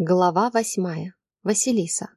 Глава восьмая. Василиса.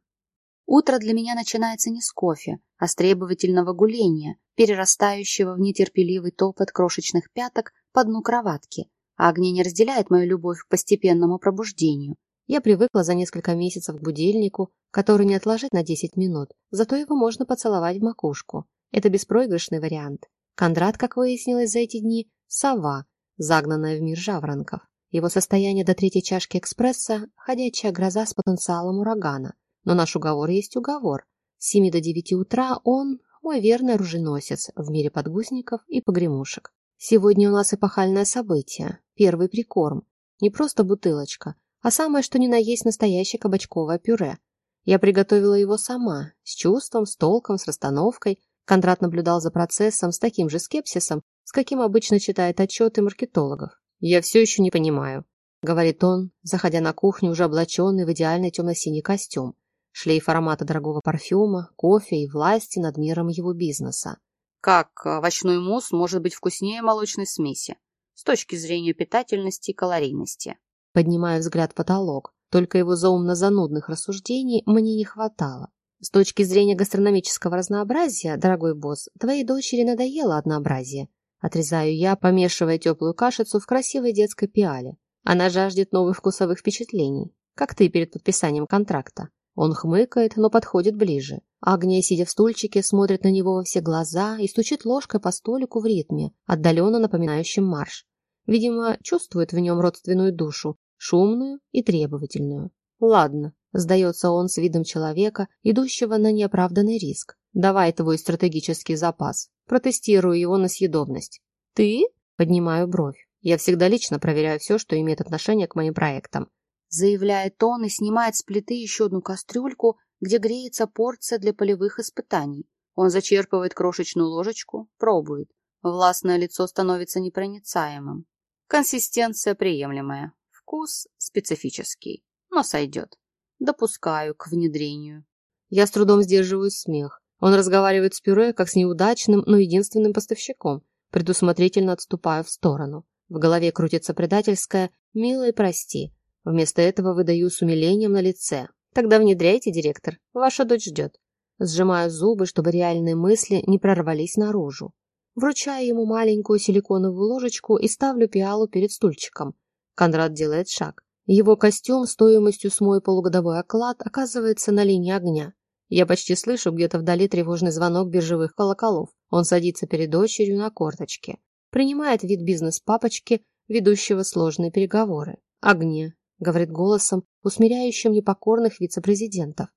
Утро для меня начинается не с кофе, а с требовательного гуления, перерастающего в нетерпеливый топот крошечных пяток по дну кроватки. Агния не разделяет мою любовь к постепенному пробуждению. Я привыкла за несколько месяцев к будильнику, который не отложить на 10 минут, зато его можно поцеловать в макушку. Это беспроигрышный вариант. Кондрат, как выяснилось за эти дни, сова, загнанная в мир жаворонков. Его состояние до третьей чашки экспресса – ходячая гроза с потенциалом урагана. Но наш уговор есть уговор. С 7 до 9 утра он – мой верный оруженосец в мире подгузников и погремушек. Сегодня у нас эпохальное событие – первый прикорм. Не просто бутылочка, а самое что ни на есть настоящее кабачковое пюре. Я приготовила его сама, с чувством, с толком, с расстановкой. Кондрат наблюдал за процессом с таким же скепсисом, с каким обычно читает отчеты маркетологов. «Я все еще не понимаю», — говорит он, заходя на кухню, уже облаченный в идеальный темно-синий костюм. Шлейф аромата дорогого парфюма, кофе и власти над миром его бизнеса. Как овощной мусс может быть вкуснее молочной смеси? С точки зрения питательности и калорийности. Поднимаю взгляд в потолок. Только его заумно-занудных рассуждений мне не хватало. С точки зрения гастрономического разнообразия, дорогой босс, твоей дочери надоело однообразие. Отрезаю я, помешивая теплую кашицу в красивой детской пиале. Она жаждет новых вкусовых впечатлений, как ты перед подписанием контракта. Он хмыкает, но подходит ближе. Агния, сидя в стульчике, смотрит на него во все глаза и стучит ложкой по столику в ритме, отдаленно напоминающем марш. Видимо, чувствует в нем родственную душу, шумную и требовательную. Ладно, сдается он с видом человека, идущего на неоправданный риск. Давай твой стратегический запас. Протестирую его на съедобность. Ты? Поднимаю бровь. Я всегда лично проверяю все, что имеет отношение к моим проектам. Заявляет он и снимает с плиты еще одну кастрюльку, где греется порция для полевых испытаний. Он зачерпывает крошечную ложечку, пробует. Властное лицо становится непроницаемым. Консистенция приемлемая. Вкус специфический, но сойдет. Допускаю к внедрению. Я с трудом сдерживаю смех. Он разговаривает с пюре, как с неудачным, но единственным поставщиком, предусмотрительно отступая в сторону. В голове крутится предательское «милый, прости». Вместо этого выдаю с умилением на лице. «Тогда внедряйте, директор, ваша дочь ждет». Сжимаю зубы, чтобы реальные мысли не прорвались наружу. Вручаю ему маленькую силиконовую ложечку и ставлю пиалу перед стульчиком. Конрад делает шаг. Его костюм стоимостью с мой полугодовой оклад оказывается на линии огня. Я почти слышу где-то вдали тревожный звонок биржевых колоколов. Он садится перед дочерью на корточке. Принимает вид бизнес-папочки, ведущего сложные переговоры. «Огне», — говорит голосом, усмиряющим непокорных вице-президентов.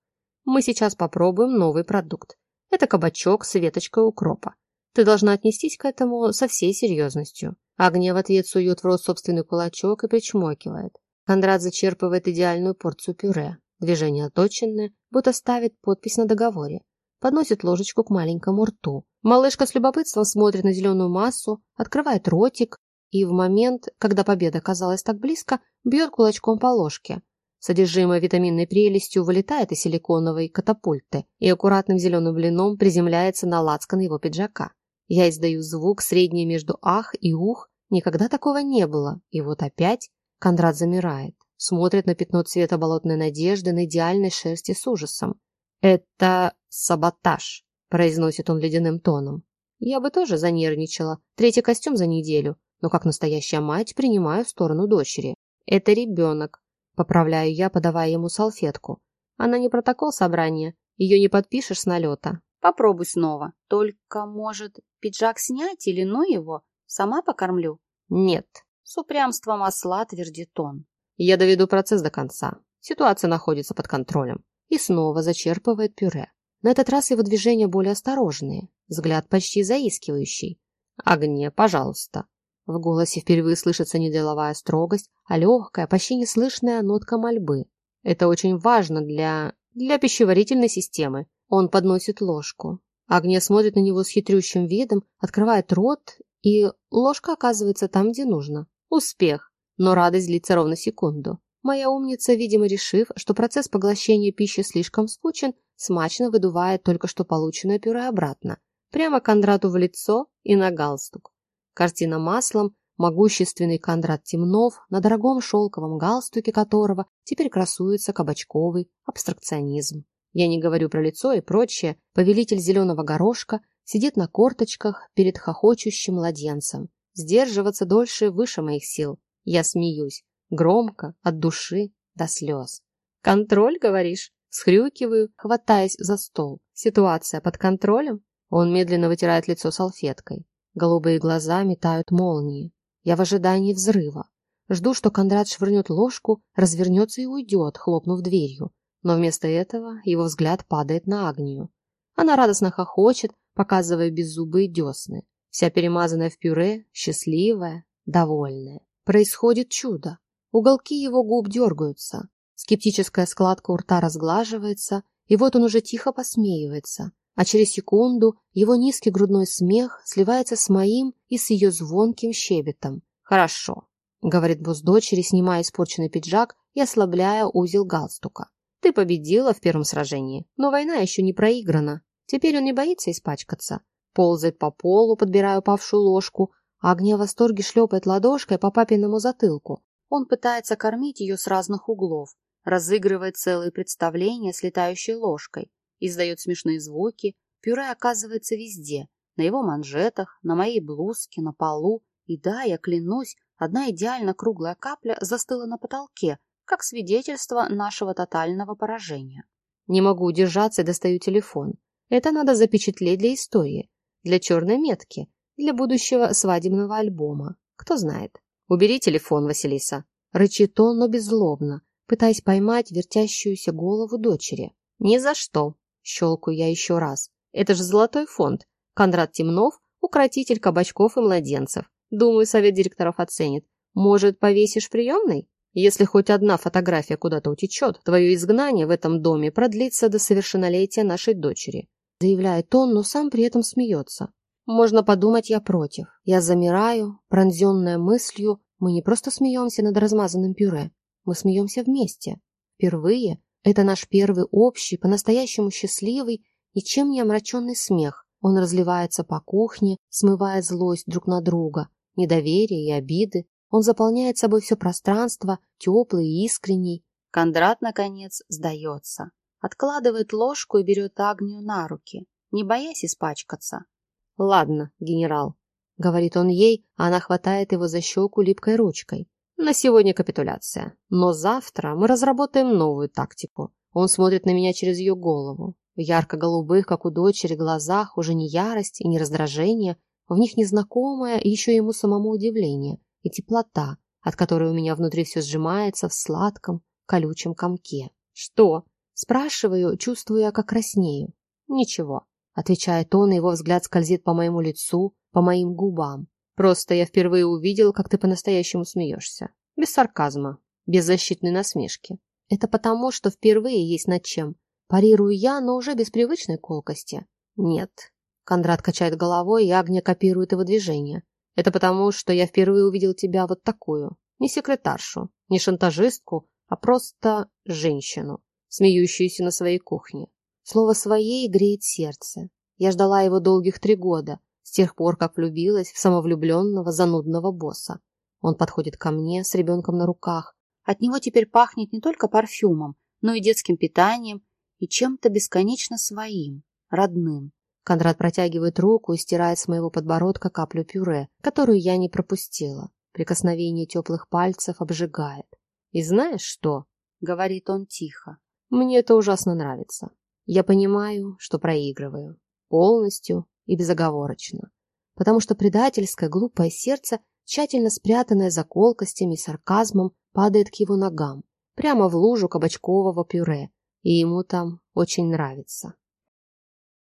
«Мы сейчас попробуем новый продукт. Это кабачок с веточкой укропа. Ты должна отнестись к этому со всей серьезностью». Агния в ответ сует в рот собственный кулачок и причмокивает. Кондрат зачерпывает идеальную порцию пюре. Движение оточенное, будто ставит подпись на договоре. Подносит ложечку к маленькому рту. Малышка с любопытством смотрит на зеленую массу, открывает ротик и в момент, когда победа казалась так близко, бьет кулачком по ложке. Содержимое витаминной прелестью вылетает из силиконовой катапульты и аккуратным зеленым блином приземляется на лацкан его пиджака. Я издаю звук, средний между «ах» и «ух». Никогда такого не было. И вот опять Кондрат замирает смотрит на пятно цвета болотной надежды на идеальной шерсти с ужасом. «Это саботаж», – произносит он ледяным тоном. «Я бы тоже занервничала. Третий костюм за неделю. Но как настоящая мать принимаю в сторону дочери. Это ребенок», – поправляю я, подавая ему салфетку. «Она не протокол собрания. Ее не подпишешь с налета». «Попробуй снова. Только, может, пиджак снять или ну его? Сама покормлю?» «Нет», – с упрямством осла твердит он. Я доведу процесс до конца. Ситуация находится под контролем. И снова зачерпывает пюре. На этот раз его движения более осторожные, взгляд почти заискивающий. «Огне, пожалуйста». В голосе впервые слышится не деловая строгость, а легкая, почти неслышная нотка мольбы. Это очень важно для... для пищеварительной системы. Он подносит ложку. Агния смотрит на него с хитрющим видом, открывает рот, и ложка оказывается там, где нужно. Успех но радость длится ровно секунду. Моя умница, видимо, решив, что процесс поглощения пищи слишком скучен, смачно выдувает только что полученное пюре обратно, прямо Кондрату в лицо и на галстук. Картина маслом, могущественный Кондрат Темнов, на дорогом шелковом галстуке которого теперь красуется кабачковый абстракционизм. Я не говорю про лицо и прочее, повелитель зеленого горошка сидит на корточках перед хохочущим младенцем. Сдерживаться дольше выше моих сил. Я смеюсь. Громко, от души, до слез. «Контроль, говоришь?» Схрюкиваю, хватаясь за стол. Ситуация под контролем? Он медленно вытирает лицо салфеткой. Голубые глаза метают молнии. Я в ожидании взрыва. Жду, что Кондрат швырнет ложку, развернется и уйдет, хлопнув дверью. Но вместо этого его взгляд падает на Агнию. Она радостно хохочет, показывая беззубые десны. Вся перемазанная в пюре, счастливая, довольная. Происходит чудо. Уголки его губ дергаются. Скептическая складка у рта разглаживается, и вот он уже тихо посмеивается. А через секунду его низкий грудной смех сливается с моим и с ее звонким щебетом. «Хорошо», — говорит босс дочери, снимая испорченный пиджак и ослабляя узел галстука. «Ты победила в первом сражении, но война еще не проиграна. Теперь он не боится испачкаться. Ползает по полу, подбирая упавшую ложку, а огня в восторге шлепает ладошкой по папиному затылку. Он пытается кормить ее с разных углов, разыгрывает целые представления с летающей ложкой, издает смешные звуки, пюре оказывается везде, на его манжетах, на моей блузке, на полу, и да, я клянусь, одна идеально круглая капля застыла на потолке, как свидетельство нашего тотального поражения. Не могу удержаться и достаю телефон. Это надо запечатлеть для истории, для черной метки, для будущего свадебного альбома. Кто знает. Убери телефон, Василиса. Рычит он, но беззлобно, пытаясь поймать вертящуюся голову дочери. «Ни за что!» – щелкаю я еще раз. «Это же золотой фонд. Конрад Темнов – укротитель кабачков и младенцев. Думаю, совет директоров оценит. Может, повесишь приемной? Если хоть одна фотография куда-то утечет, твое изгнание в этом доме продлится до совершеннолетия нашей дочери», – заявляет он, но сам при этом смеется. Можно подумать, я против. Я замираю, пронзенная мыслью, мы не просто смеемся над размазанным пюре, мы смеемся вместе. Впервые это наш первый общий, по-настоящему счастливый, ничем не омраченный смех. Он разливается по кухне, смывая злость друг на друга, недоверие и обиды. Он заполняет собой все пространство, теплый и искренний. Кондрат, наконец, сдается. Откладывает ложку и берет Агнию на руки, не боясь испачкаться. «Ладно, генерал», — говорит он ей, а она хватает его за щеку липкой ручкой. На сегодня капитуляция. Но завтра мы разработаем новую тактику. Он смотрит на меня через ее голову. В ярко-голубых, как у дочери, глазах уже не ярость и не раздражение, в них незнакомое и еще ему самому удивление и теплота, от которой у меня внутри все сжимается в сладком, колючем комке. «Что?» Спрашиваю, чувствуя, как краснею. «Ничего», — отвечает он, и его взгляд скользит по моему лицу, по моим губам. Просто я впервые увидел, как ты по-настоящему смеешься. Без сарказма, без защитной насмешки. Это потому, что впервые есть над чем. Парирую я, но уже без привычной колкости. Нет. Кондрат качает головой, и Агния копирует его движение. Это потому, что я впервые увидел тебя вот такую. Не секретаршу, не шантажистку, а просто женщину, смеющуюся на своей кухне. Слово «своей» греет сердце. Я ждала его долгих три года, с тех пор, как влюбилась в самовлюбленного, занудного босса. Он подходит ко мне с ребенком на руках. От него теперь пахнет не только парфюмом, но и детским питанием и чем-то бесконечно своим, родным. Кондрат протягивает руку и стирает с моего подбородка каплю пюре, которую я не пропустила. Прикосновение теплых пальцев обжигает. «И знаешь что?» — говорит он тихо. «Мне это ужасно нравится. Я понимаю, что проигрываю. Полностью и безоговорочно, потому что предательское глупое сердце, тщательно спрятанное за колкостями и сарказмом, падает к его ногам, прямо в лужу кабачкового пюре, и ему там очень нравится.